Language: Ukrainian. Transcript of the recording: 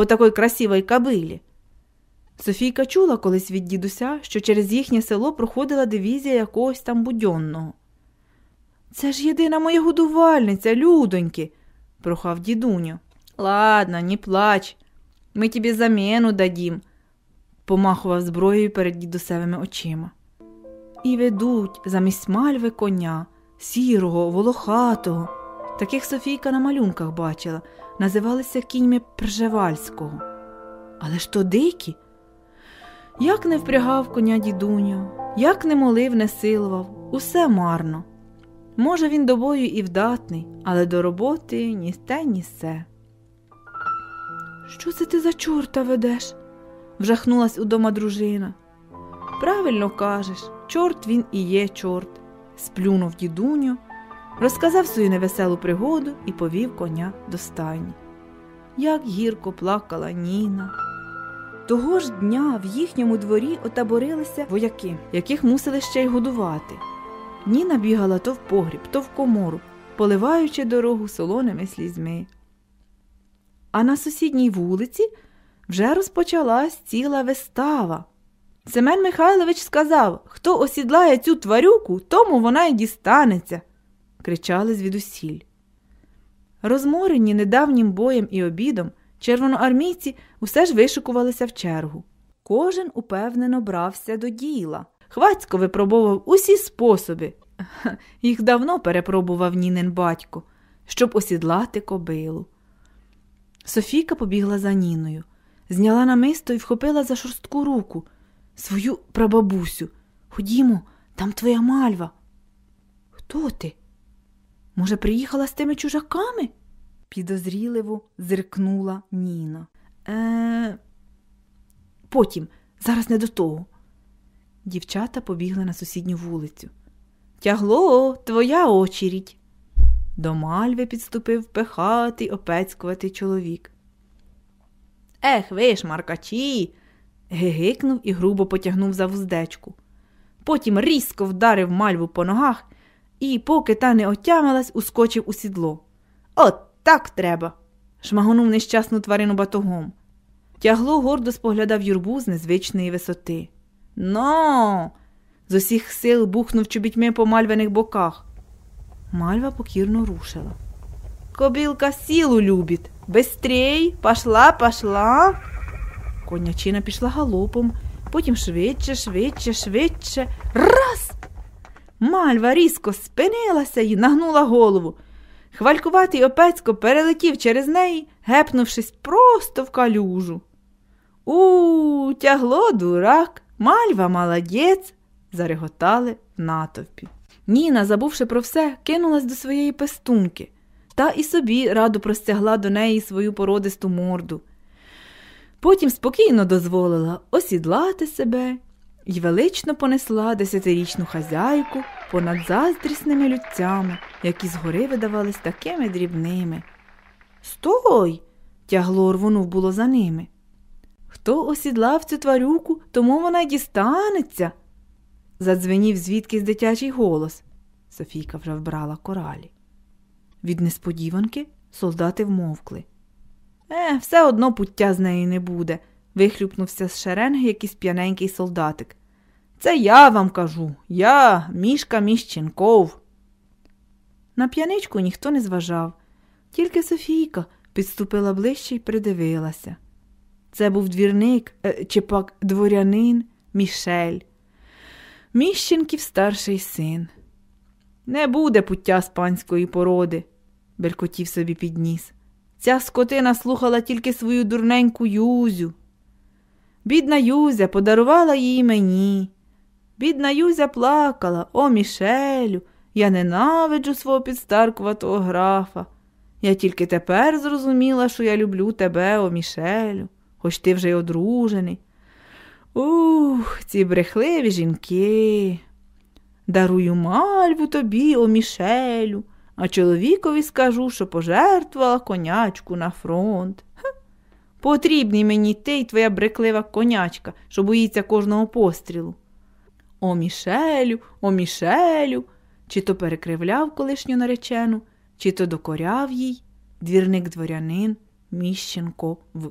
по такій красивій кабилі. Софійка чула колись від дідуся, що через їхнє село проходила дивізія якогось там будьонного. Це ж єдина моя годувальниця, людоньки, прохав дідуню. Ладно, не плач, ми тобі заміну дадім, помахував зброєю перед дідусевими очима. І ведуть замість мальви коня, сірого, волохатого. Таких Софійка на малюнках бачила, називалися кіньми Пржевальського. Але ж то дикі. Як не впрягав коня дідуню, як не молив, не силував, усе марно. Може, він до бою і вдатний, але до роботи ні те, ні се. Що це ти за чорта ведеш? вжахнулась удома дружина. Правильно кажеш, чорт він і є чорт, сплюнув дідуню, розказав свою невеселу пригоду і повів коня до стайні. Як гірко плакала Ніна. Того ж дня в їхньому дворі отаборилися вояки, яких мусили ще й годувати. Ніна бігала то в погріб, то в комору, поливаючи дорогу солоними слізьми. А на сусідній вулиці вже розпочалась ціла вистава. Семен Михайлович сказав хто осідлає цю тварюку, тому вона й дістанеться, кричали звідусіль. Розморені недавнім боєм і обідом, червоноармійці усе ж вишикувалися в чергу. Кожен упевнено брався до діла. Хвацько випробував усі способи. Їх давно перепробував Нінин батько, щоб осідлати кобилу. Софійка побігла за Ніною, зняла намисто і вхопила за шорстку руку свою прабабусю. Ходімо, там твоя мальва. Хто ти? Може, приїхала з тими чужаками? підозріливо зиркнула Ніна. Е. Потім, зараз не до того. Дівчата побігли на сусідню вулицю. Тягло, твоя очередь. До мальви підступив пехатий опецькуватий чоловік. Ех, ви ж, маркачі. гигикнув і грубо потягнув за вуздечку. Потім різко вдарив мальву по ногах і, поки та не отямилась, ускочив у сідло. От так треба. шмагонув нещасну тварину батогом. Тягло гордо споглядав юрбу з незвичної висоти. Но. з усіх сил бухнув чобітьми по мальвених боках. Мальва покірно рушила. Кобилка сілу любить. Бистрей, пошла, пошла. Конячина пішла галопом, потім швидше, швидше, швидше. Раз. Мальва різко спинилася і нагнула голову. Хвалькуватий опецько перелетів через неї, гепнувшись просто в калюжу. У, тягло дурак, мальва молодець, зареготали в натовпі. Ніна, забувши про все, кинулась до своєї пестунки та і собі радо простягла до неї свою породисту морду. Потім спокійно дозволила осідлати себе і велично понесла десятирічну хазяйку понад заздрісними людцями, які згори видавались такими дрібними. Стой! тягло рвонув було за ними. Хто осідлав цю тварюку, тому вона й дістанеться. задзвенів звідкись дитячий голос. Софійка вже вбрала коралі. Від несподіванки солдати вмовкли. Е, все одно пуття з неї не буде, вихлюпнувся з шеренги якийсь п'яненький солдатик. Це я вам кажу, я, мішка Міщенков. На п'яничку ніхто не зважав, тільки Софійка підступила ближче і придивилася. Це був двірник е, чи пак дворянин Мішель, Міщенків старший син. Не буде пуття з панської породи, белькотів собі підніс. Ця скотина слухала тільки свою дурненьку Юзю. Бідна Юзя подарувала її мені. Бідна Юзя плакала, о Мішелю, я ненавиджу свого підстаркуватого графа. Я тільки тепер зрозуміла, що я люблю тебе, о Мішелю, хоч ти вже й одружений. Ух, ці брехливі жінки. Дарую мальву тобі, о Мішелю, а чоловікові скажу, що пожертвувала конячку на фронт. Ха. Потрібний мені ти й твоя бреклива конячка, що боїться кожного пострілу. О Мішелю, о Мішелю, чи то перекривляв колишню наречену, чи то докоряв їй двірник дворянин Міщенко в.